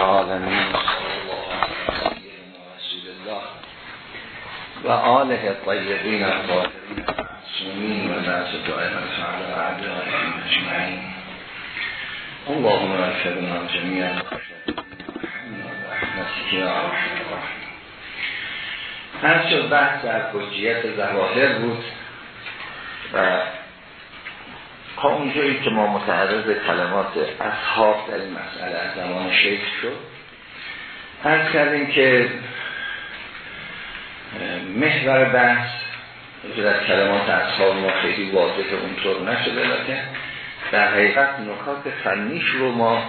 العالمین. و آله طیبین الطاهرین. سمین و ناس دائما سعد و عبد اجمعین. اللهم ارشدنا جميعا هر شد بحث در حجیت ظواهر بود و اونجایی که ما متعرض کلمات اصحاب در این مسئله از زمان شیخ شد هر کردیم که محور بحث در کلمات اصحاب ما خیلی واضح اونطور نشده لکن در حقیقت نکات فنیش رو ما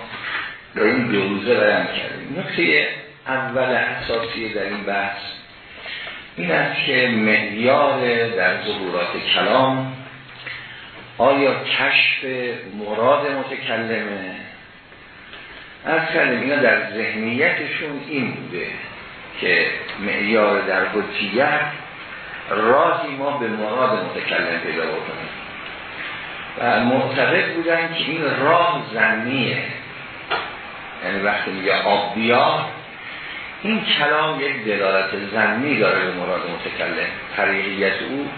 در این دو روزه بیان کردیم. نکته اول اساسی در این بحث این است که معیار در ظهورات کلام آیا کشف مراد متکلمه؟ از کردیم اینا در ذهنیتشون این بوده که معیار در حجیت راهی ما به مراد متکلم پیدا بکنیم. و معتقد بودن که این راه زنیه یعنی وقتی میگه آب این کلام یک دلالت زنی داره به مراد متکلم. طریقیت او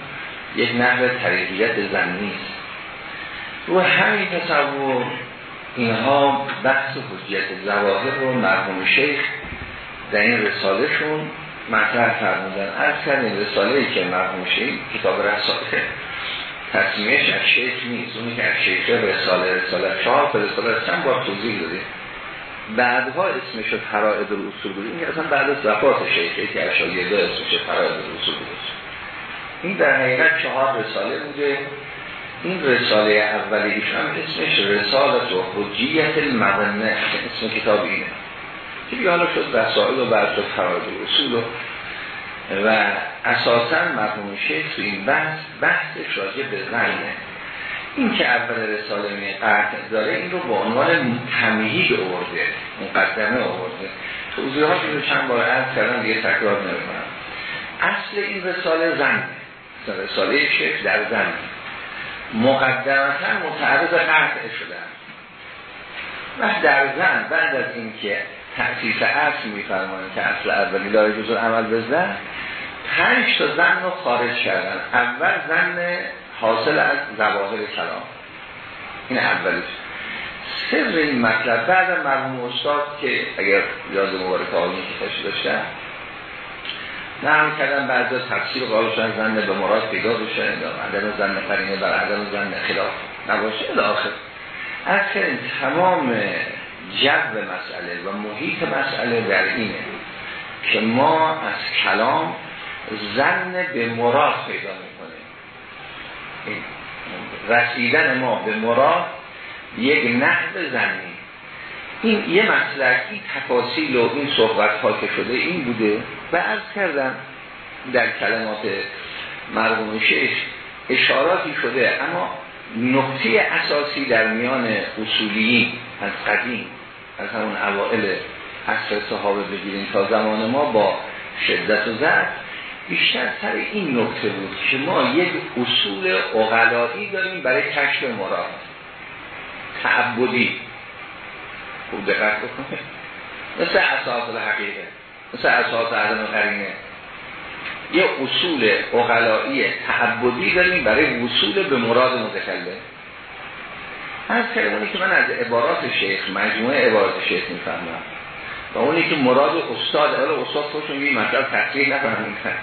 یک نحو طریقیت زنی است. رو همین تصور اینها بحث حجیت زواهر رو مرحوم شیخ در این رساله شون مطرح فرمودن. از کردن رساله ای که مرحوم شیخ کتاب رساله تصمیمش از شیخ نیست. اونی که از شیخ رساله رساله چهار رساله چند بار توضیح داده بعدها اسمش رو فرائد اصول بود. این اصلا بعد از وفات شیخه که اشاریه دو اسمش فرائد اصول بود. این در حقیقت چهار رساله بوده. این رساله اولیش هم اسمش رسالت و حجیت المدنه اسم کتاب اینه. که بیانا شد رسائل و بعد شد فراد اصول و, و اساسا مرحوم شیخ تو این بحث بحثش راجع به این که اول رساله می داره این رو به عنوان تمهید آورده مقدمه آورده. توضیحات رو چند بار عرض کردم دیگه تکرار نمی‌کنم. اصل این رساله زن رساله شیخ در زن مقدمتا متعرض قطع شدن و در زن بعد از اینکه تأسیس اصل میفرمایند که اصل اولی لای جزر عمل به زن پنج تا زن رو خارج کردن. اول زن حاصل از زواهر کلام این اولیش سر این مطلب بعد مرحوم استاد که اگر یاد مبارک آقایی که داشتن نرم کردن بعضا تفسیر قالشان زن به مراد پیدا بشه عدم زن قرینه بر عدم زن خلاف نباشه الاخر از تمام جذب مسئله و محیط مسئله در اینه که ما از کلام زن به مراد پیدا می‌کنیم. رسیدن ما به مراد یک نحو زنی. این یه مسئله این تفاصیل و این صحبت ها که شده این بوده و از کردم در کلمات مرحوم شیخ اشاراتی شده اما نقطه اساسی در میان اصولیین از قدیم از همون اوائل عصر صحابه بگیریم تا زمان ما با شدت و زرد بیشتر سر این نکته بود که ما یک اصول اغلایی داریم برای کشف مراد تعبدی. خوب دقت بکنه. مثل اساس الحقیقه مثل اساس عدم قرینه. یه اصول اغلایی تعبدی داریم برای وصول به مراد متکلم. از کلمونی که من از عبارات شیخ مجموعه عبارات شیخ می‌فهمم. و اونی که مراد استاد حالا استاد خودشون یه مطلب تحقیق نفهمیدن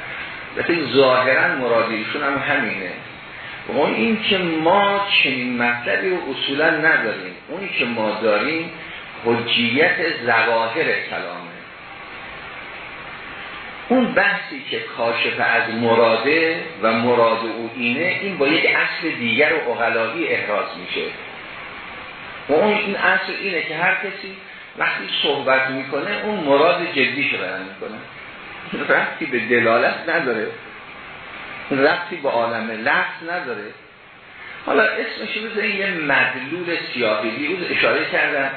لیکن ظاهرا مرادیشون هم همینه. و اون این که ما چنین مطلبی رو اصولا نداریم. اونی که ما داریم حجیت زواهر کلامه. اون بحثی که کاشف از مراده و مراد او اینه این با یک اصل دیگر و اغلایی احراز میشه. و اون این اصل اینه که هر کسی وقتی صحبت می‌کنه اون مراد جدیش بیان می‌کنه. رفتی به دلالت نداره. رفتی به عالم لفظ نداره. حالا اسمش بزنید یه مدلول سیاقی دیروز اشاره کردم.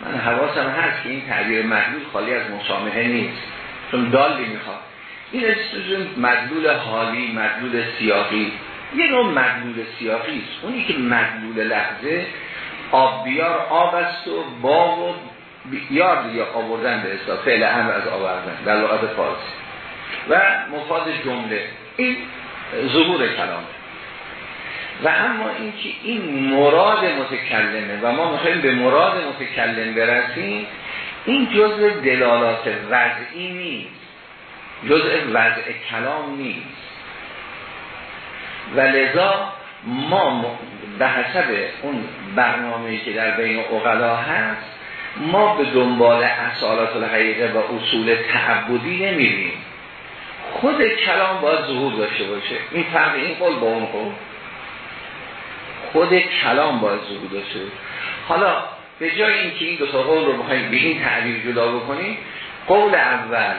من حواسم هست که این تعبیر مدلول خالی از مسامحه نیست. چون دالی می‌خواد. این مدلول حالی مدلول سیاقی. یه نوع مدلول سیاقی است. اونی که مدلول لحظه آب بیار آب است و باغ و یار یا آوردن به اصلا فعل امر از آوردن. در لغت فارسی. و مفاد جمله. این ظهور کلام و اما اینکه این مراد متکلمه و ما می‌خوایم به مراد متکلم برسیم این جزء دلالات وضعی نیست. جزء وضع کلام نیست. و لذا ما به حسب اون برنامه‌ای که در بین اقلا هست ما به دنبال اصالات الحقیقه و اصول تعبدی نمیریم. خود کلام باید ظهور داشته باشه. این فرق این قول با اون قول. خود کلام باید ظهور داشته حالا به جای اینکه این دو تا قول رو بخوایم به این تعبیر جدا بکنیم قول اول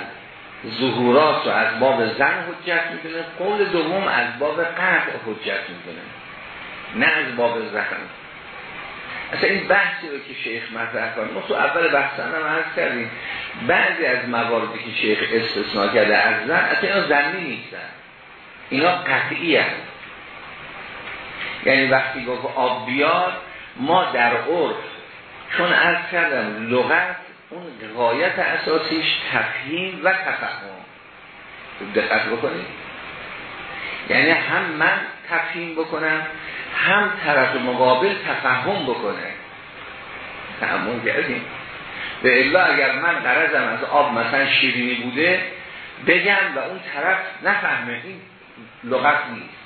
ظهورات رو از باب زن حجت می‌کنه قول دوم از باب قطع حجت می‌کنه. نه از باب زن. اصلا این بحثی رو که شیخ مطرح کنه ما تو اول بحث هم عرض کردیم. بعضی از مواردی که شیخ استثناء کرده از زن اصلا اینا زنی نیستن. اینا قطعی هست یعنی وقتی گفت آب بیاد ما در عرف چون عرض کردم لغت اون غایت اساسیش تفهیم و تفهم. دقت بکنید. یعنی هم من تفهیم بکنم هم طرف مقابل تفهم بکنه. تحمل کردیم. به الا اگر من قرضم از آب مثلا شیرینی بوده بگم و اون طرف نفهمه این لغت نیست.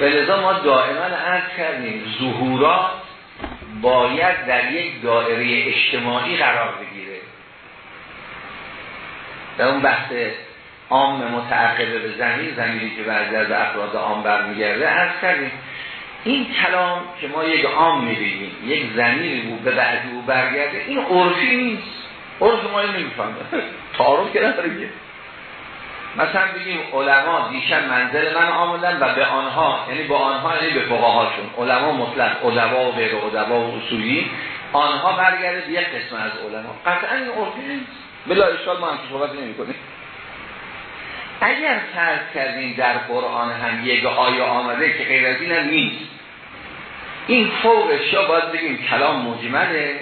و لذا ما دائما عرض کردیم ظهورات باید در یک دائره اجتماعی قرار بگیره. در اون بحث عام متعقبه به زمین زمینی که بعضی از افراد عام برمیگرده عرض کردیم این کلام که ما یک عام می‌بینیم یک زمینی بود به بعضی او برگرده این عرفی نیست. عرف ما نمی‌فهمه. تعارف که نداره مثلا بگیم علما دیشب منزل من آمدن و به آنها یعنی با آنها یعنی به فقهاشون علما مطلق علما و غیر علما و اصولی آنها برگرده یک قسم از علما. قطعا این عرفی بلا اشکال ما هم صحبت نمی کنیم. اگر فرض کردیم در قرآن هم یک آیه آمده که غیر از این هم نیست. این فوقش یا باید بگیم کلام مجمله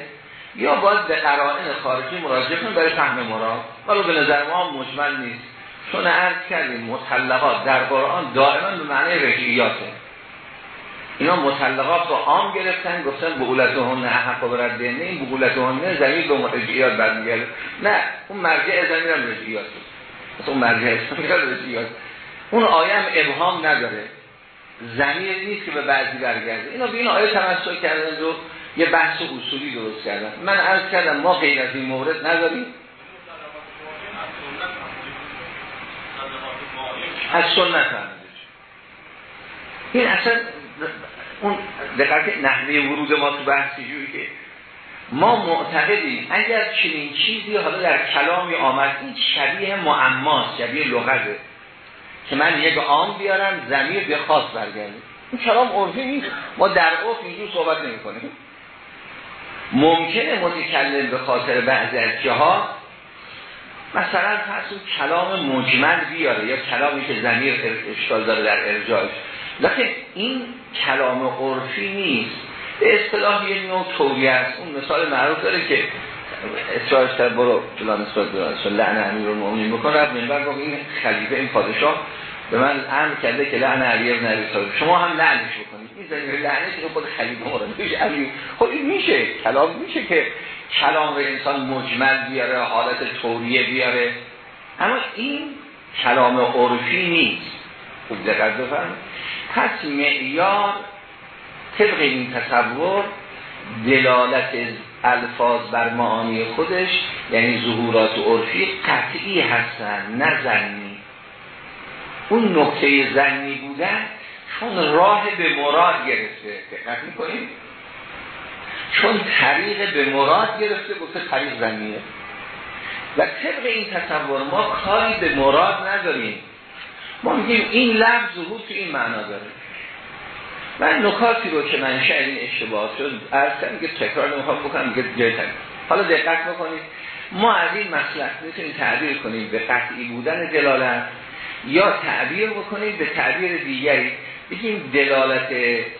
یا باید به قرائن خارجی مراجعه کنیم برای فهم مراد. ولی به نظر ما مجمل نیست. چون عرض کردیم مطلقات در قرآن دائما به معنی رجعیاته اینا مطلقات رو عام گرفتن گفتن بقولت هنه حق و برد نه این بقولت هنه زمین به رجعیات برمیگرده. نه اون مرجع زمین هم رجعیاته اون مرجع رجعیات اون آیه هم ابهام نداره. زمین نیست که به بعضی برگرده. اینا به این آیه تمسک کردن و یه بحث اصولی درست کردن من عرض کردم ما غیر از این مورد نداریم. از سنت این اصلا اون دقیق نحوه ورود ما تو بحثی جوری که ما معتقدیم اگر چنین چیزی حالا در کلامی آمد این شبیه معماست شبیه لغته که من یک عام بیارم زمیر به خاص برگرده این کلام عرفی نیست. ما در عرف اینجور صحبت نمی کنیم ممکنه متکلم به خاطر بعضی از جهات مثلا فرض کلام مجمل بیاره یا کلامی که زمیر اشکال داره در ارجاعش لیکن این کلام عرفی نیست. به اصطلاح یه نوع تولی است. اون مثال معروف داره که اصلاحش در برو جلال نسبت برو لعن امیر المؤمنین بکن. رب منبر گفت این خلیفه این پادشاه به من امر کرده که لعن علی ابن طالب. شما هم لعنش بکنید. لعنش که خود خلیفه مورد میشه علی خب این میشه کلام میشه که کلام رو انسان مجمل بیاره حالت توریه بیاره. اما این کلام عرفی نیست. خوب دقت بفرمایید. پس معیار طبق این تصور دلالت الفاظ بر معانی خودش یعنی ظهورات عرفی قطعی هستن نه زنی. اون نقطه زنی بودن چون راه به مراد گرفته دقت می‌کنید چون طریق به مراد گرفته گفته طریق زنیه و طبق این تصور ما کاری به مراد نداریم. ما میگیم این لفظ ظهور تو این معنا داره. من نکاتی رو که من این اشتباه شد از که تکرار نمی‌خوام بکنم جای حالا دقت بکنید. ما از این مسئله می‌تونیم تعبیر کنیم به قطعی بودن دلالت یا تعبیر بکنید به تعبیر دیگری. بگیم دلالت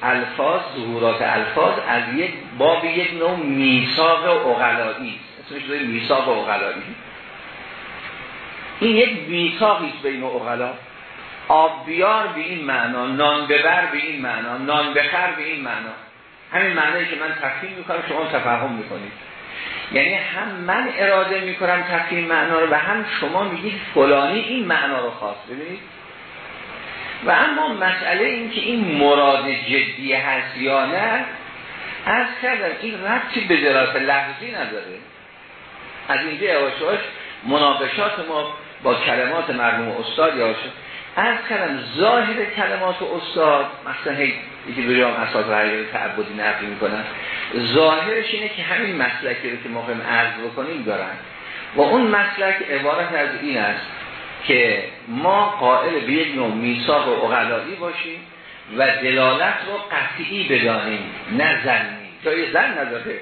الفاظ ظهورات الفاظ از یک باب یک نوع میثاق اقلایی. اسمش داره میثاق اقلایی. این یک میثاقی بین اقلا. آب بیار به این معنا نان ببر به این معنا نان بخر به این معنا. همین معنی که من تفهیم می‌کنم شما تفهم می‌کنید. یعنی هم من اراده می‌کنم تفهیم معنا رو و هم شما میگید فلانی این معنا رو خواست. ببینید؟ و اما مسئله این که این مراد جدی هست یا نه از کردم این ربطی به دراسه لحظی نداره. از اینجا یواشواش مناقشات ما با کلمات مرموم استاد یا از کردم ظاهر کلمات استاد مثلا یکی دو جام اساس رعیه تعبدی نقل می‌کنن ظاهرش اینه که همین مسلکی رو که ما عرض بکنیم دارن. و اون مسلک عبارت از این است که ما قائل به یک نوع میثاق و اقلایی باشیم و دلالت رو قطعی بدانیم نه زنی. جای زن نداره.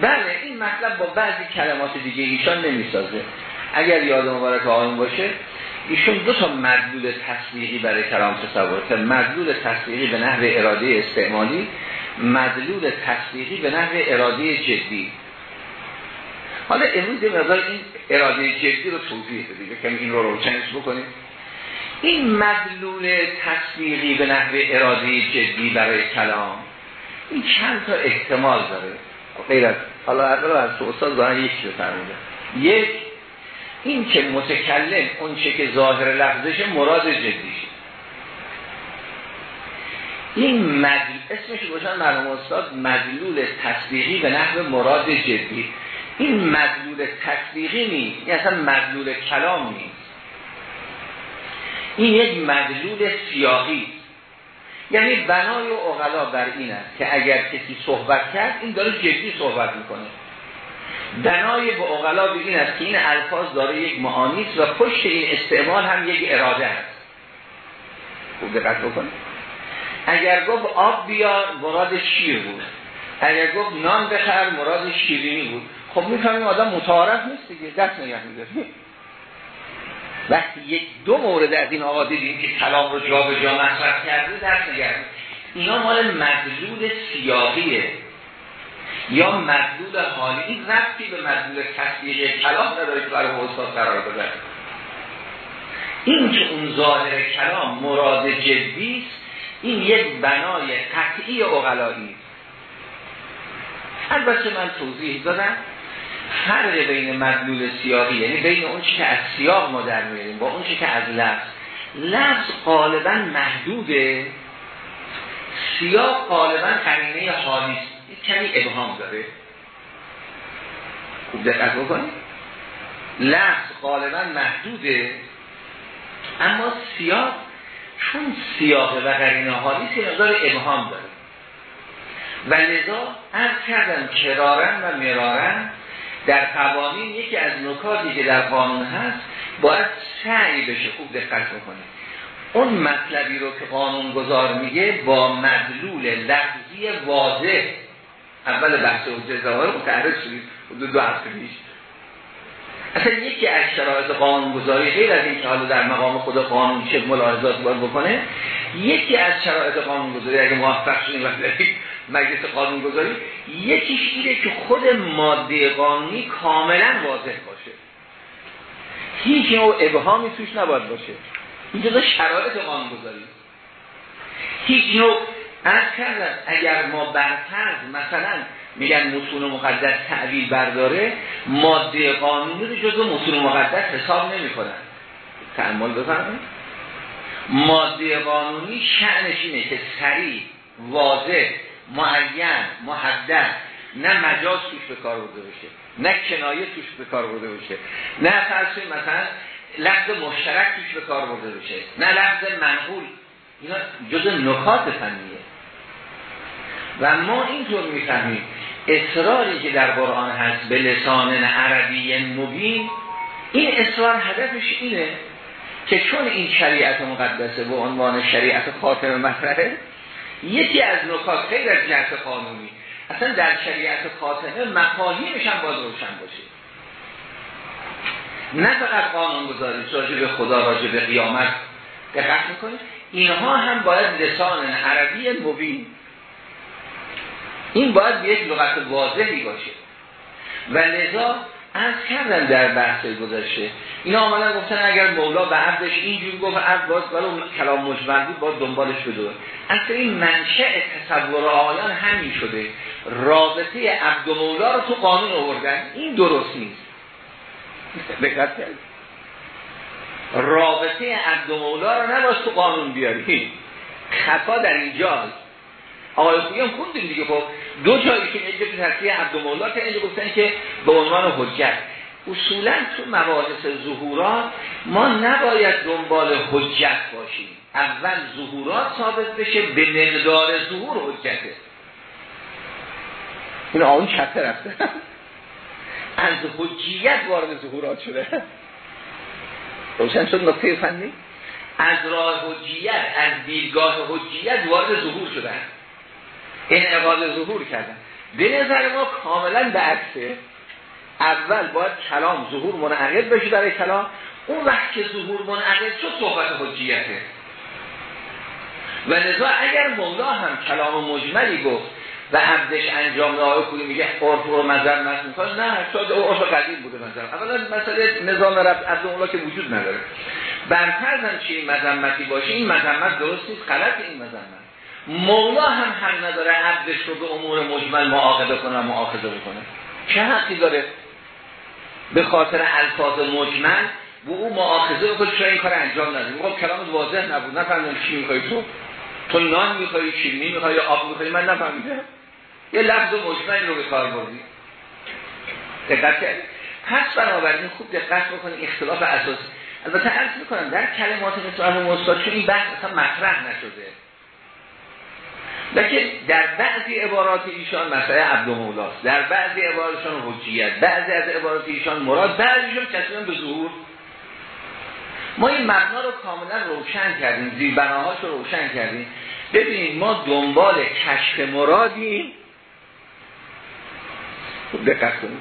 بله این مطلب با بعضی کلمات دیگه ایشان نمی‌سازه. اگر یاد مبارک آن باشه ایشون دو تا مدلول تصدیقی برای کلام تصور کرد. مدلول تصدیقی به نحو اراده استعمالی مدلول تصدیقی به نحو اراده جدی. حالا امروز یه مقدار این اراده جدی رو توضیح بدید که این رو روشنش بکنیم. این مدلول تصدیقی به نحو اراده جدی برای کلام این چند تا احتمال داره. غیر از حالا از استاد دارن یک چیز یک این که متکلم اون چه که ظاهر لفظش مراد جدیشه. این مدل اسمش روشن مرحوم استاد مدلول تصدیقی به نحو مراد جدی. این مدلول تصدیقی نیست. این اصلا مدلول کلام نیست. این یک مدلول سیاقی یعنی بنای اغلا بر این است که اگر کسی صحبت کرد این داره جدی صحبت می‌کنه. بنای به اغلا به این است که این الفاظ داره یک معانی و پشت این استعمال هم یک اراده است. خوب دقت بکنید. اگر گفت آب بیار مراد شیر بود. اگر گفت نان بخر مراد شیرینی بود. خب می‌فهمیم آدم متعارف نیست دیگه. دست نگه میداره وقتی یک دو مورد از این آقا دیدیم که کلام رو جا به جا مصرف کرده دست نگه اینا مال مدلول سیاقیه یا مدلول حالی. این رفتی به مدلول تصدیق کلام نداره که برای استاد قرار بده. این که اون ظاهر کلام مراد جدی است این یک بنای قطعی اقلایی البته من توضیح دادم. فرق بین مدلول سیاقی یعنی بین اون که از سیاق ما در میاریم با اون که از لفظ. لفظ غالبا محدوده. سیاق غالبا قرینه حالی است کمی ابهام داره. خوب دقت بکنید. لفظ غالبا محدوده. اما سیاق چون سیاق و قرینه حالی سی نظر ابهام داره. و لذا از کردم کرارن و مرارن در قوانین یکی از نکاتی که در قانون هست باید سعی بشه خوب دقت بکنید اون مطلبی رو که قانون گذار میگه با مدلول لفظی واضح. اول بحث حجت ظاهر متعرض شدید دو دو هفته پیش. اصلا یکی از شرایط قانون گذاری غیر از این که حالا در مقام خود قانون چه ملاحظات باید بکنه یکی از شرایط قانون گذاری اگه موفق شدیم مجلس قانون گذاری یکیش اینه که خود ماده قانونی کاملا واضح باشه. هیچ نوع ابهامی توش نباید باشه. این جزا شرایط قانون گذاری هیچ نوع از کردن اگر ما برفرض مثلا میگن متون مقدس تعویل برداره ماده قانونی رو جزو متون مقدس حساب نمی کنن تعمال بفرمایید. ماده قانونی شعنش اینه که سریع واضح معین محدد نه مجاز توش به کار برده بشه نه کنایه توش به کار برده بشه نه فرض مثلا لفظ مشترک توش به کار برده بشه نه لفظ منقول. اینا جز نکات فنیه. و ما اینطور می‌فهمیم اصراری که در قرآن هست به لسان عربی مبین این اصرار هدفش اینه که چون این شریعت مقدسه به عنوان شریعت خاتم مطرحه یکی از نکات خیلی از جهت قانونی اصلا در شریعت خاتمه مفاهیمش هم باز روشن باشه. نه فقط قانون گذاری راجع به خدا راجع به قیامت دقت می‌کنید اینها هم باید لسان عربی مبین. این باید یک لغت واضحی باشه. و لذا از کردن در بحث گذاشته اینا آمدن گفتن اگر مولا به عبدش اینجور گفت عبد باید ولو کلام مجمل بود باید دنبالش بدون اصلا این منشأ تصور آیان همین شده. رابطه عبد و مولا رو تو قانون آوردن. این درست نیست. دقت کرد رابطه عبد و مولا رو نباید تو قانون بیاری. خطا در اینجاست آقای خویی هم خوندیم دیگه خب. دو جایی که به تصریح عبد و مولا که اینجا گفتن که به عنوان حجت. اصولا تو مباحث ظهورات ما نباید دنبال حجت باشیم. اول ظهورات ثابت بشه به مقدار ظهور حجته. این آن چطه رفته. از حجیت وارد ظهورات شده. روشن شد نقطه فنی؟ از راه حجیت از دیدگاه حجیت وارد ظهور شدن انعقاد ظهور کردن. به نظر ما کاملا به عکسه اول باید کلام ظهور منعقد بشه برای کلام. اون وقت که ظهور منعقد شد صحبت حجیته. و لذا اگر مولا هم کلام مجملی گفت و عبدش انجام آقای کوی میگه عرف رو مذر می‌کنه. نه شاید عرف قدیم بوده مثلا اولا مسئله نظام رب عبد مولا که وجود نداره. برفرضم چی این مذمتی باشه این مذمت درست نیست غلط این مذمت. مولا هم حق نداره عبدش رو به امور مجمل معاقبه کنه و معاخذه بکنه. چه حقی داره؟ به خاطر الفاظ مجمل به او معاخذه بکنه چرا این کار انجام نداره میگم کلام واضح نبود. نفهمیدم چی می‌خوای تو؟ تو نان می‌خوای شیرینی می‌خوای آب می‌خوای؟ من نفهمیدم. یه لفظ مجمل رو به کار بردی. دقت کردی؟ پس بنابراین خوب دقت بکنید اختلاف اساسی البته عرض می‌کنم در کلمات مثل مستاد چون این بحث اصلا مطرح نشده. لیکن در بعضی عبارات ایشان مسئله عبد مولاست در بعضی عباراتشان حجیت بعضی از عبارات ایشان مراد بعضیشون کسیان به ظهور. ما این مبنا رو کاملا روشن کردیم زیربناهاش رو روشن کردیم. ببینید ما دنبال کشف مرادیم. دقت کنید.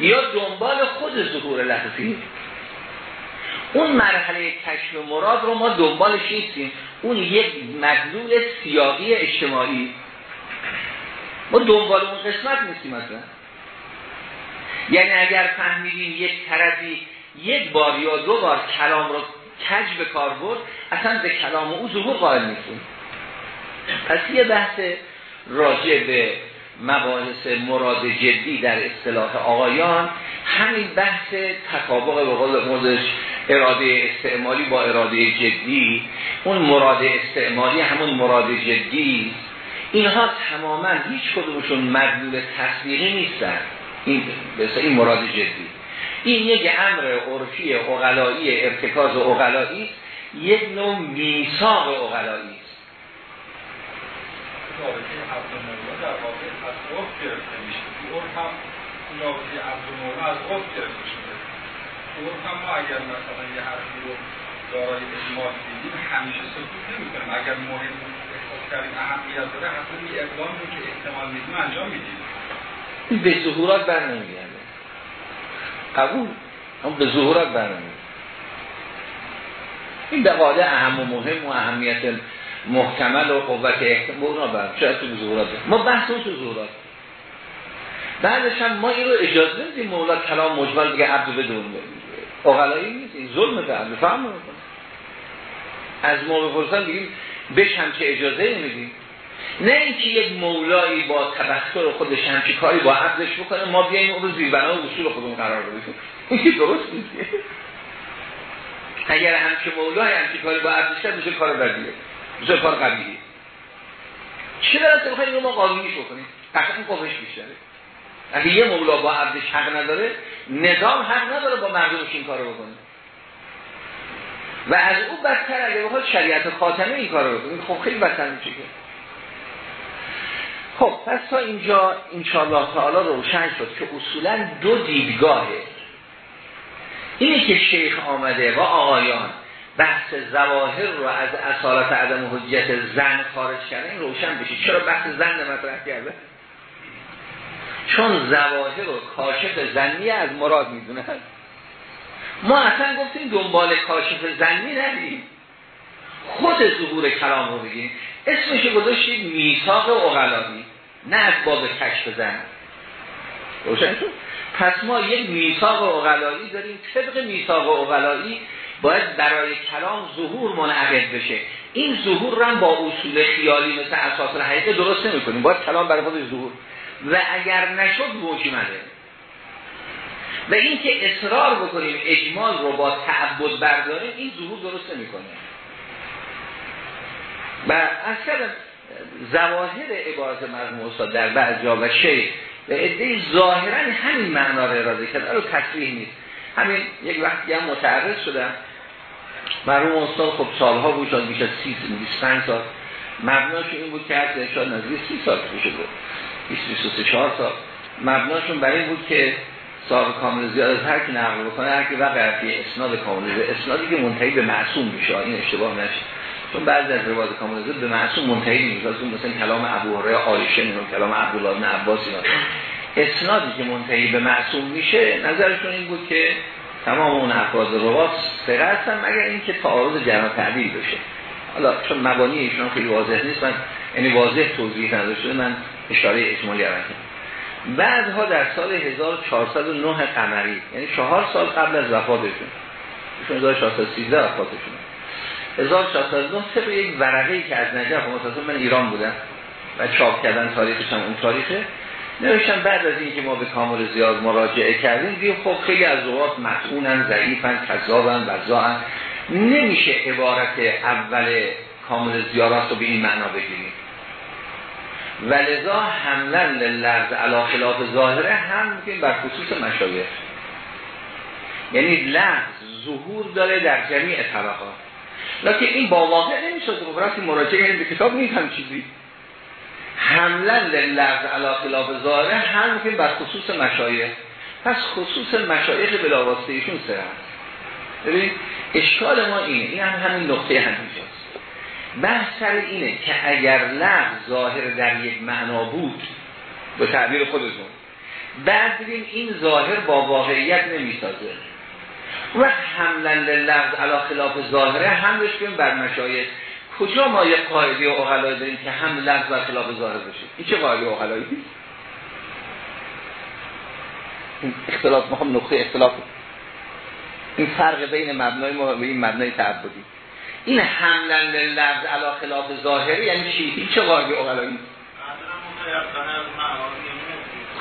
یا دنبال خود ظهور لحظی اون مرحله کشف مراد رو ما دنبالش نیستیم. اون یک مدلول سیاقی اجتماعی. ما دنبال اون قسمت نیستیم مثلا یعنی اگر فهمیدیم یک طرفی یک بار یا دو بار کلام رو کج به کار برد اصلا به کلام او ظهور قائل نیستیم. پس یه بحث راجع به مباحث مراد جدی در اصطلاح آقایان همین بحث تطابق به قول خودش اراده استعمالی با اراده جدی اون مراد استعمالی همون مراد جدی. اینها تماما هیچ کدومشون مدلول تصویری نیستن. این این مراد جدی. این یک امر عرفی اقلایی ارتکاز اقلایی یک نوع میثاق اقلایی است. از عرف هم ما اگر مثلا یه حرفی رو دارای اجماع دیدیم همیشه سکوت نمی‌کنیم. اگر مهم احساس کردیم اهمیت داره حتما یه اقدامی که احتمال میدیم انجام میدیم. این به ظهورات بر قبول؟ اما به ظهورات بر این قاعده اهم و مهم و اهمیت محتمل و قوت احتمال بر. چه تو ظهورات. ما بحث تو ظهورات. بعدش هم ما این رو اجازه نمیدیم مولا کلام مجمل بگه عبد بدون اقلایی نیست این ظلم فهم فهم از موقع فرسان بگیم بهش همچه اجازه نمیدیم نه اینکه یک مولایی با تبختر خودش همچی کاری با عبدش بکنه ما بیاییم او رو زیربنا و اصول خودمون قرار بدیم. این درست نیست. اگر همچه مولای همچی کاری با عبدش کرد میشه کار بدیه. میشه کار قبیلیه چه درسته بخواهیم ما قانونیش بکنیم؟ قطعا قوهش بیشتره. اگه یه مولا با عبدش حق نداره نظام حق نداره با مردمش این کارو بکنه. و از او بدتر اگه بخواد شریعت خاتمه این کارو بکنه. خب خیلی بدتر میشه که. خب پس تا اینجا انشاءالله تعالی روشن شد که اصولا دو دیدگاهه. اینه که شیخ آمده و آقایان بحث زواهر رو از اصالت عدم حجیت زن خارج کرده این روشن بشه. چرا بحث زن مطرح کرده؟ چون زواهر و کاشف زنی از مراد می‌دونه. ما اصلا گفتیم دنبال کاشف زنی ندیم خود ظهور کلام رو بگیم. اسمش گذاشتید میثاق اغلایی نه از باب کشف زن. پس ما یک میثاق اغلایی داریم. طبق میثاق اغلایی باید برای کلام ظهور منعقد بشه. این ظهور رو هم با اصول خیالی مثل اساس الحقیقه درست نمی کنیم باید کلام برای خود ظهور. و اگر نشد مجمله و این که اصرار بکنیم اجمال رو با تعبد برداریم این ظهور درست نمی کنیم و اصلا زواهر عبارت مرحوم استاد در بعض جا و شیخ و عده ظاهرا همین معنا رو اراده کرد رو تصریح نیست. همین یک وقتی هم متعرض شدم. مرحوم استاد خب سالها بود شاید از 30 25 سال. مبناش این بود که هر شاید نزدیک 30 سال بود. 20 24 سال. مبناشون برای بود که صاحب کامل زیاد از هر کی نقل بکنه هر کی وقع اسناد کامل اسنادی که منتهی به معصوم میشه این اشتباه نشه. چون بعضی از روایت کامل به معصوم منتهی نمیشه. مثلا کلام ابو هریره عایشه و کلام عبدالله بن عباس اینا. اسنادی که منتهی به معصوم میشه نظرشون این بود که تمام اون افراد روات سقه هستن مگر اینکه تعارض جمع تعدیل بشه. حالا چون مبانی ایشون خیلی واضح نیست من یعنی واضح توضیح نداشته. من اشاره اجمالی کردم بعدها در سال 1409 قمری یعنی چهار سال قبل از وفاتشون 1413 وفاتشون 1409 طبق یک ورقه که از نجف و من ایران بودم و چاپ کردن تاریخش هم اون تاریخه نوشتن بعد از اینکه ما به کامل زیاد مراجعه کردیم دیم خب خیلی از اوقات مطعونن ضعیفن کذابن وزاعن نمیشه عبارت اول کامل زیارات رو به این معنا بگیریم. ولذا حملن للرز علا خلاف ظاهره هم می‌کنیم بر خصوص مشایخ. یعنی لفظ ظهور داره در جمیع طبقات. لیکن این با واقع نمیشه برای مراجعه به کتاب نیست هم چیزی. حملن للفظ علا خلاف ظاهره هم که بر خصوص مشایخ. پس خصوص مشایخ بلاواسطه ایشون سر هست. اشکال ما اینه. این هم همین نقطه همینجاست بحث اینه که اگر لفظ ظاهر در یک معنا بود به تعبیر خودتون بعد بگیم این ظاهر با واقعیت نمی‌سازه. و حملن للفظ علا خلاف ظاهره هم بشکیم بر مشایخ. کجا ما یک قاعده اغلایی داریم که هم لفظ و خلاف ظاهر بشه؟ این چه قاعده اغلایی این اختلاف ما هم نقطه اختلاف. این فرق بین مبنای ما و این مبنای تعبدی. این حملن لفظ علا خلاف ظاهری یعنی چی؟ چه قاعده اغلایی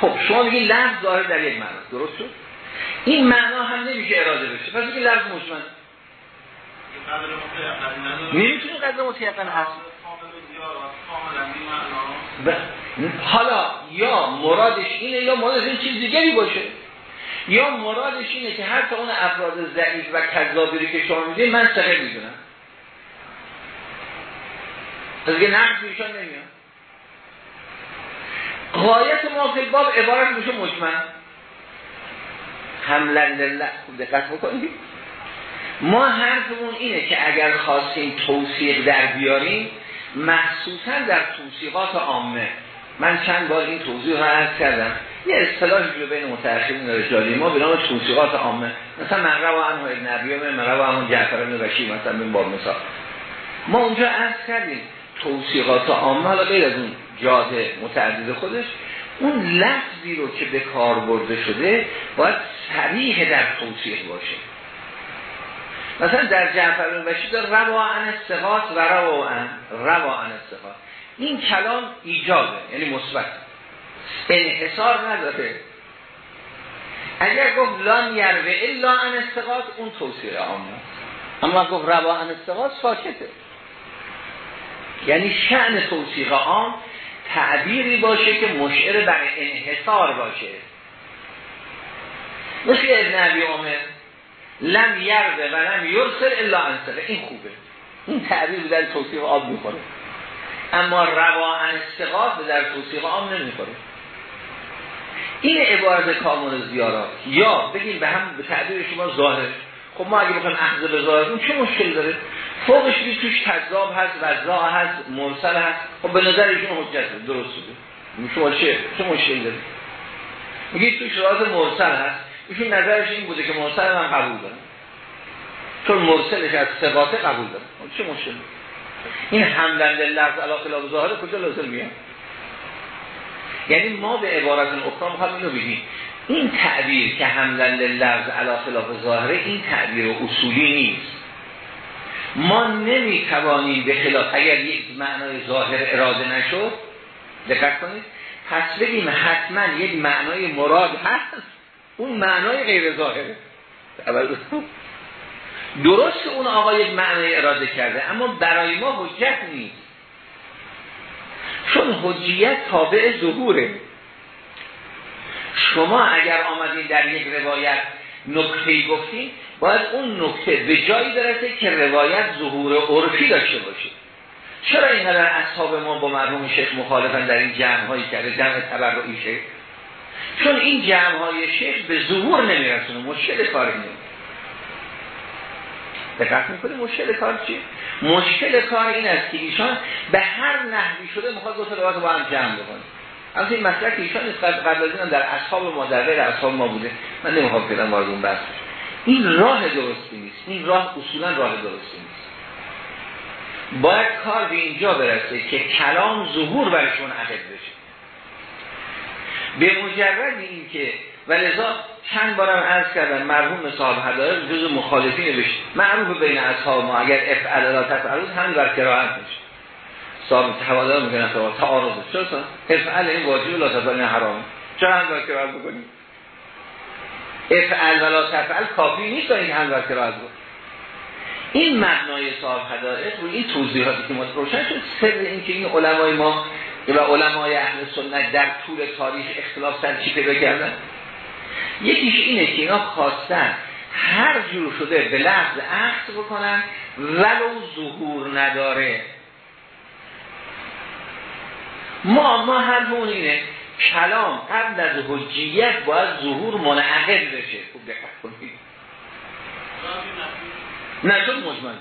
خب شما میگین لفظ ظاهر در یک معنا. درست شد؟ این معنا هم نمیشه اراده بشه پس این لفظ مجمل نمی‌تونه قدر متیقن هست. حالا یا مرادش اینه یا مرادش این چیز دیگری باشه. یا مرادش اینه که هر اون افراد ضعیف و کذابی که شما می‌دید من سقه می‌دونم. پس دیگه نقص ایشان نمیاد قایت ما فی باب عبارت میشه مجمع حملن لله خوب دقت بکنید. ما حرفمون اینه که اگر خواستیم توصیق در بیاریم مخصوصا در توصیقات عامه. من چند بار این توضیح رو عرض کردم. یه اصطلاحی رو بین متأخرین رجالی ما به نام توصیقات عامه. مثلا من روا عنه ابن ابی من روا همون جعفر بن مثلا این باب مثال. ما اونجا عرض کردیم. توصیقات عامه حالا غیر از اون جاده متعدد خودش اون لفظی رو که به کار برده شده باید صریح در توصیق باشه. مثلا در جعفر داره روا عن استقاط و روا عن روا عن استقاط این کلام ایجابه یعنی مثبت. انحصار نداره. اگر گفت لان یروه الا عن استقاط اون توصیه عامه اما گفت روا عن استقاط ساکته. یعنی شعن توصیق عام تعبیری باشه که مشعر بر انحصار باشه. مثل ابن عبی عمر لم یرده و لم یرسل الا انسله این خوبه. این تعبیر در توصیق آب می‌خوره. اما روا استقاط در توصیق آب نمی‌خوره. این عبارت کامل زیارات یا بگیم به هم به تعبیر شما ظاهر خب ما اگه بخوایم اخذ به ظاهرون چه مشکل داره؟ فوقش بید توش تضاب هست وزا هست مرسل هست. خب به نظر ایشون حجت درست شده شما چه چه مشکل داره میگید توش راز مرسل هست. ایشون نظرش این بوده که مرسل من قبول دارم. چون مرسلش از ثقات قبول داره چه مشکل این حمدن لفظ علا خلاف ظاهر کجا لازم میاد؟ یعنی ما به عبارت اخرى می‌خوام اینو بگیم. این تعبیر که حمدن لفظ علا خلاف ظاهره این تعبیر اصولی نیست. ما نمی‌توانیم به خلاف اگر یک معنای ظاهر اراده نشد دقت کنید پس بگیم حتما یک معنای مراد هست. اون معنای غیر ظاهره. درست اون آقا یک معنای اراده کرده اما برای ما حجت نیست. چون حجیت تابع ظهوره. شما اگر آمدین در یک روایت نکته گفتین باید اون نکته به جایی برسه که روایت ظهور عرفی داشته باشه. چرا اینقدر اصحاب ما با مرحوم شیخ مخالفن در این جمع هایی کرده جمع تبرعی شیخ؟ چون این جمع های شیخ به ظهور نمیرسونه مشکل کاری نیست دقت می‌کنه مشکل کار چی؟ مشکل کار این است که ایشان به هر نحوی شده می‌خواد دو تا با هم جمع بکنه. از این مسئله که ایشان قبل از در اصحاب ما در غیر اصحاب ما بوده. من نمی‌خوام فعلا وارد اون بحث این راه درستی نیست. این راه اصولا راه درستی نیست. باید کار به اینجا برسه که کلام ظهور برشون عقد بشه. به مجرد این که ولذا چند بارم عرض کردم مرحوم صاحب هدایت جز مخالفین بشه معروف بین اصحاب ما. اگر افعل لا همین بر کراهت میشه. صاحب حوالا میگن تا تعارض چرا افعل این واجب لا تفعل حرام. چرا هم بر کراهت بکنیم؟ افعل ولا تفعل کافی نیست این هم کراهت بکنیم. این معنای صاحب هدایت رو این توضیحاتی که ما روشن شد سر این که این علمای ما و علمای اهل سنت در طول تاریخ اختلاف سر چی پیدا کردن یکیش اینه که اینا خواستن هر جور شده به لحظ عقد بکنن ولو ظهور نداره. ما ما هر اینه. کلام قبل از حجیت باید ظهور منعقد بشه. خوب دقت کنید نه چون مجمل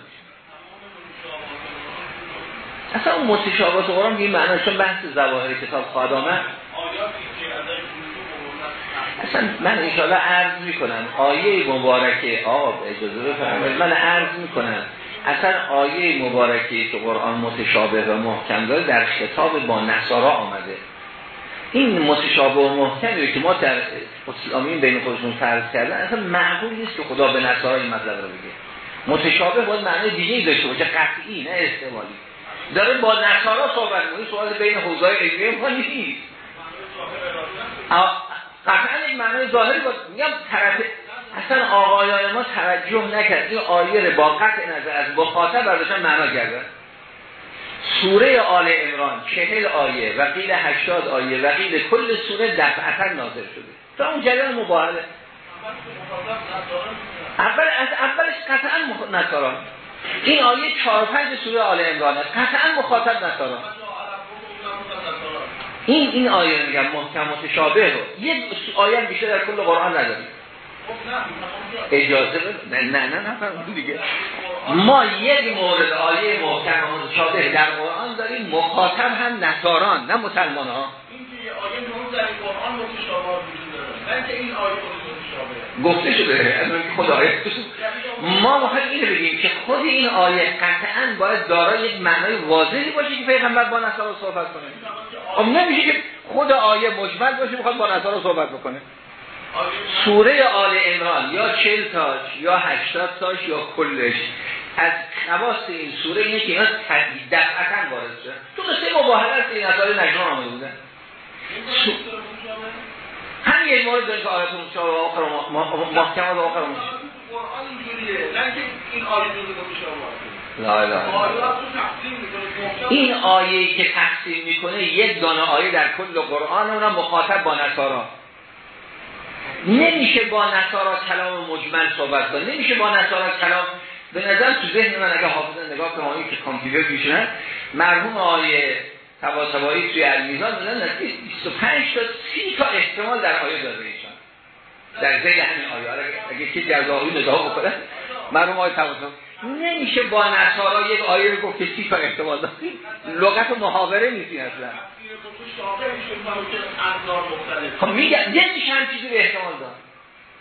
اصلا اون متشابهات قرآن این معنی چون بحث زواهر کتاب خواهد آمد. اصلا من انشاءالله عرض می‌کنم. آیه مبارکه آقا اجازه بفرمایید. من عرض می‌کنم. اصلا آیه مبارکه که قرآن متشابه و محکم داره در خطاب با نصارا آمده. این متشابه و محکمی که ما در اسلامین بین خودشون فرض کردن اصلا معقول نیست که خدا به نصارا این مطلب رو بگه. متشابه باید معنی دیگه داشته باشه قطعی نه استعمالی داره با نصارا صحبت می‌کنه سوال بین حوزه‌های علمی ما نیست. قطعا یک معنی ظاهری بود میگم طرف اصلا آقایان ما توجه نکرد. این آیه با قطع نظر از مخاطب برداشتن معنا کردن سوره آل امران چهل آیه و قیل هشتاد آیه و قیل کل سوره دفعتا نازل شده. تا اون جریان مبارده اول از اولش قطعا نصاران. این آیه چهار پنج سوره آل امران است. قطعا مخاطب نصاران. این این آیه میگم محکم متشابه رو. یک آیه بیشتر در کل قرآن نداریم. اجازه نه نه نه نه دیگه. ما یک مورد آیه محکم متشابه در قرآن داریم. مخاطب هم نصاران نه مسلمان ها این این گفته شده. خود آیه ما می‌خوایم اینو بگیم که خود این آیه قطعا باید دارای یک معنای واضحی باشه که پیغمبر با نصارا صحبت کنه. خب نمیشه که خود آیه مجمل باشه می‌خواد با نصارا صحبت بکنه. سوره آل عمران یا چل تاش یا هشتاد تاش یا کلش از خواست این سوره اینه که اینا دفعتا وارد شد تو سه مباهله است این اصال نجمان آمده بودن همین یک مورد داره که آیت مشابه و آخر محکم و آخر قرآن اینجوریه. نه که این آیه لا لا این آیه که تقسیم می‌کنه یک دانه آیه در کل قرآن اونم مخاطب با نصارا. نمیشه با نصارا کلام مجمل صحبت کنه. نمیشه با نصارا کلام به نظر تو ذهن من اگه حافظه نگاه کنم که کامپیوتر میشنه مرحوم آیه تواسبایی توی المیزان بودن نزدیک 25 تا 30 تا احتمال در آیه داده ایشان در زیر همین آیه. اگه که آیه نگاه بکنه مرحوم آیه تواسبایی نمیشه با نصارا یک آیه رو گفت که 30 تا احتمال داره. لغت محاوره نیستی اصلا. خب میگم یه هم چیزی رو احتمال دار.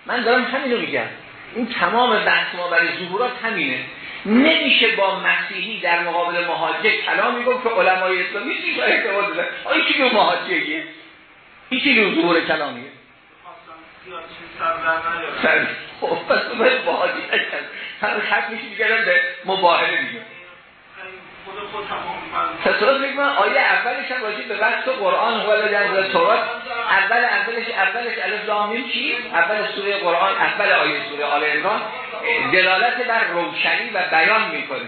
من دارم همین رو میگم. این تمام بحث ما برای ظهورات همینه. نمیشه با مسیحی در مقابل مهاجر کلامی گفت که علمای اسلامی چی باید اعتماد بزن آیا چی به مهاجریه؟ این چی ظهور کلامیه؟ خب پس باید مهاجر هر خط میشه میگردن به مباهله دیگه تصورات فکر آیه اولش هم راجع به بحث قرآن هو در تورات اول اولش اولش الف لام چی؟ اول سوره قرآن اول آیه سوره آل عمران. دلالت بر روشنی و بیان می‌کنه.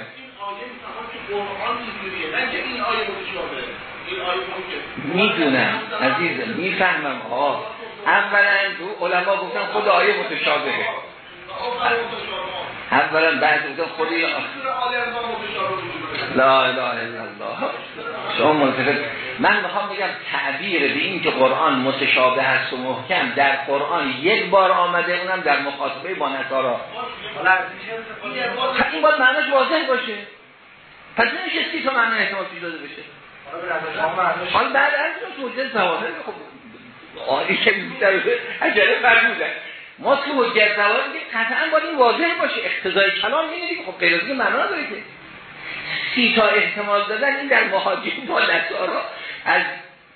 آیه می‌دونم عزیزم می‌فهمم. آه. اولا دو علما گفتن خود آیه متشابهه. اولا بعد بودن خودی لا اله الا الله. شما منتفق من می‌خوام بگم تعبیر به این که قرآن متشابه است و محکم در قرآن یک بار آمده اونم در مخاطبه با نصارا. این باید معنیش واضح باشه. پس نمیشه سی تا معنی احتمال پیش داده بشه. حال بعد از اون توجه زواهر خب آنی که بیشتر عجله فرمودن ما تو حجت زوال که قطعا باید این واضح باشه. اقتضای کلام اینه خب غیر از این معنا داره که. سی تا احتمال دادن این در مهاجرین با نصارا. از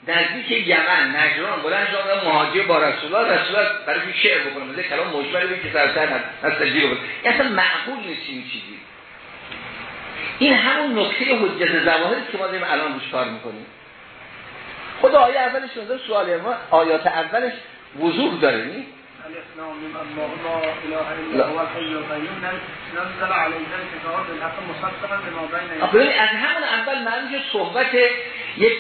نزدیک یمن نجران بلند شدن مهاجر با رسول الله رسول الله برای شعر بکنه. مثل کلام مجمل که سرسر نستجیر بود این اصلا معقول نیست این چیزی. این همون نکته حجت زواهر که ما داریم الان روش کار می‌کنیم. خدا آیه اولش سوال ما آیات اولش وضوح داره نیست از همون اول معلوم صحبت یک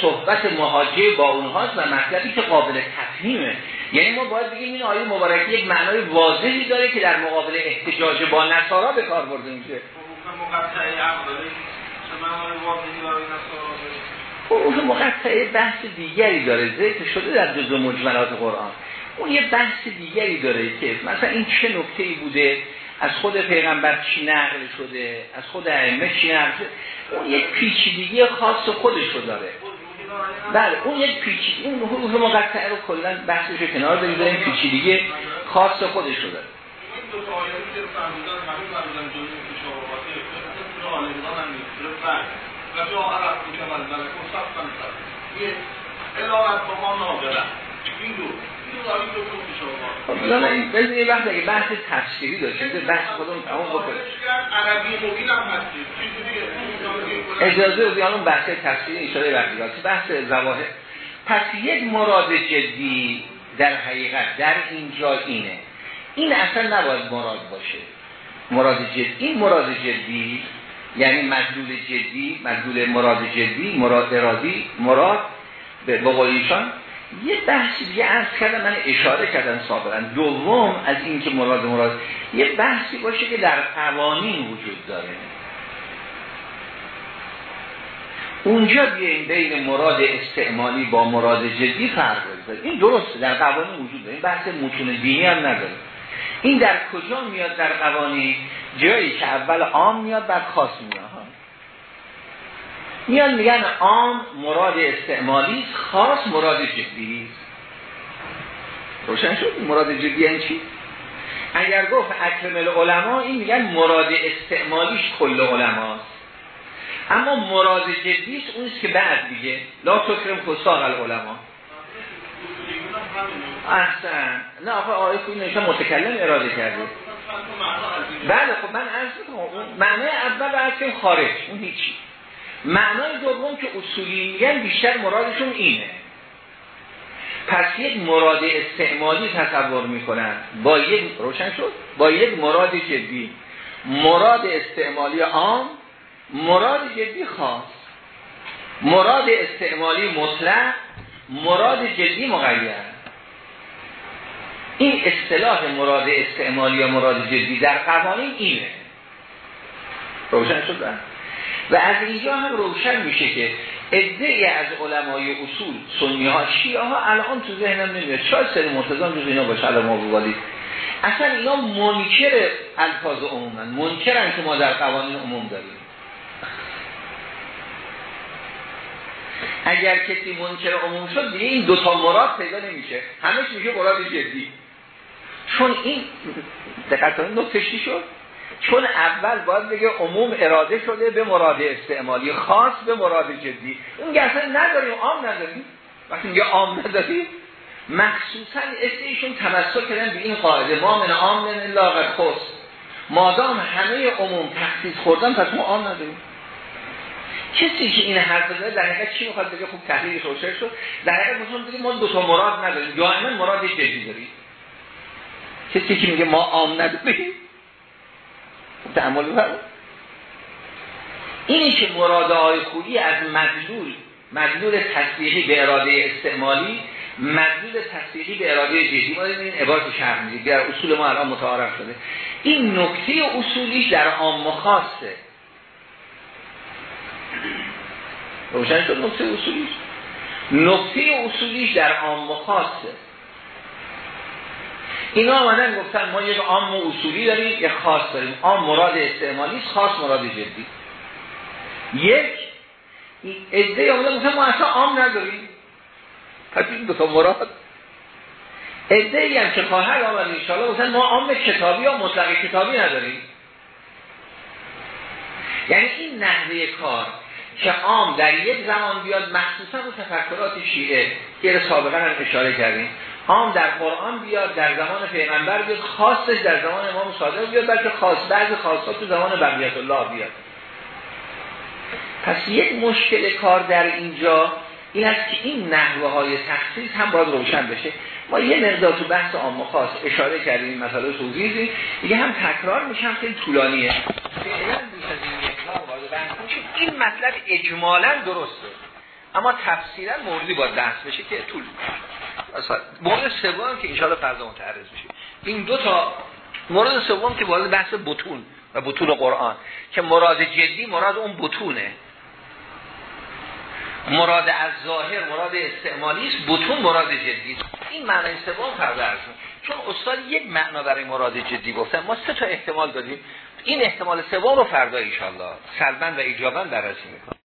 صحبت مهاجه با اونهاست و مطلبی که قابل تفهیمه. یعنی ما باید بگیم این آیه مبارکه یک معنای واضحی داره که در مقابل احتجاج با نصارا به کار برده میشه. اون مقطعه بحث دیگری داره. ذکر شده در جزء مجملات قرآن. اون یه بحث دیگری داره که مثلا این چه نکته ای بوده؟ از خود پیغمبر چی نقل شده؟ از خود ائمه چی نقل شده؟ اون یک پیچیدگی خاص خودش رو داره. بله اون یک پیچیدگی اون حروف مقطعه رو کلا بحثش رو کنار داریم پیچیدگی خاص خودش رو داره. این دو. نه این بزنی یه وقت اگه بحث تفسیری داشته بحث خودمون تمام بکنه اجازه بیانون بحث تفسیری اشاره وقتی داشته بحث زواهر. پس یک مراد جدی در حقیقت در اینجا اینه. این اصلا نباید مراد باشه. مراد جدی این مراد جدی یعنی مدلول جدی مدلول مراد جدی مراد ارادی مراد به ایشان یه بحثی دیگه از کردم من اشاره کردم سابقا. دوم از این که مراد مراد یه بحثی باشه که در قوانین وجود داره. اونجا بیاین بین مراد استعمالی با مراد جدی فرق بذاریم این درسته در قوانین وجود داره. این بحث متون دینی هم نداره. این در کجا میاد در قوانین؟ جایی که اول عام میاد بعد خاص میاد. میان میگن عام مراد استعمالی خاص مراد جدی روشن شد؟ مراد جدی یعنی چی؟ اگر گفت اکرم العلماء این میگن مراد استعمالیش کل علماست. اما مراد جدیش اونیست که بعد دیگه. لا تکرم فساق العلماء احسن. نه آقا آقای کوی نوشته متکلم اراده کرده. بله خب من عرض می‌کنم معنی اول از خارج اون هیچی. معنای دوم که اصولی میگن بیشتر مرادشون اینه. پس یک مراد استعمالی تصور می‌کنن. با یک روشن شد؟ با یک مراد جدی. مراد استعمالی عام مراد جدی خاص. مراد استعمالی مطلق مراد جدی مقید. این اصطلاح مراد استعمالی یا مراد جدی در قوانین اینه. روشن شد؟ و از اینجا هم روشن میشه که ادعی از علمای اصول سنی ها شیعه ها الان تو ذهنم نمیاد. شاید سری مرتضان جز اینا باشه؟ الان ما اصلا اینا منکر الفاظ عمومن. منکرن که ما در قوانین عموم داریم. اگر کسی منکر عموم شد دیگه این دوتا مراد پیدا نمیشه. همش میشه مراد جدی. چون این کنید نکته شد؟ چون اول باید بگه عموم اراده شده به مراد استعمالی خاص به مراد جدی. اون اصلا نداریم عام نداریم. وقتی میگه عام نداریم مخصوصا ایشون تمسک کردن به این قاعده. ما من عام من لاغت خص. مادام همه عموم تخصیص خوردن پس ما عام نداریم. کسی که این حرف بزنه در حقیقت چی می‌خواد بگه؟ خوب تحلیلش روشن شد. در حقیقت می‌خواد بگه ما دو تا مراد نداریم. دائما مراد جدی داریم. کسی که میگه ما عام نداریم تعمل بفرمایید اینی که مراد های خویی از مدلول مدلول تصدیقی به اراده استعمالی مدلول تصدیقی به اراده جدی. ما این عبارت شرح می‌دید در اصول ما الان متعارف شده. این نکته اصولیش در عام خاصه. روشن شد نکته اصولیش؟ نکته اصولیش در عام خاصه. اینا آمدن گفتن ما یک عام و اصولی داریم یک خاص داریم. عام مراد استعمالی خاص مراد جدی. یک عده آمدن گفتن ما اصلا عام نداریم. پس این دو تا مراد. عده ای هم که خواهر آمد انشاءالله گفتن ما عام کتابی یا مطلق کتابی نداریم. یعنی این نحوه کار که عام در یک زمان بیاد مخصوصا و تفکرات شیعه که سابقا هم اشاره کردیم. عام در قرآن بیاد در زمان پیغمبر بیاد خاصش در زمان امام صادق بیاد بلکه خاص بعض خاصات تو زمان بقیت الله بیاد. پس یک مشکل کار در اینجا این است که این نحوه های تخصیص هم باید روشن بشه. ما یه مقدار تو بحث عام خاص اشاره کردیم این مسئله توضیح دیگه هم تکرار میشم خیلی طولانیه. فعلا این این مطلب اجمالا درسته اما تفصیلا موردی با دست بشه که طول مورد سوم که انشاءالله فردا متعرض میشه این دو تا مورد سوم که وارد بحث بتون و بتون قرآن. که مراد جدی مراد اون بتونه. مراد از ظاهر مراد استعمالی است بتون مراد جدی. این معنی سوم فردا عرض چون استاد یک معنا برای مراد جدی گفتن. ما سه تا احتمال دادیم. این احتمال سوم رو فردا ان سلبن و ایجابا بررسی می‌کنیم.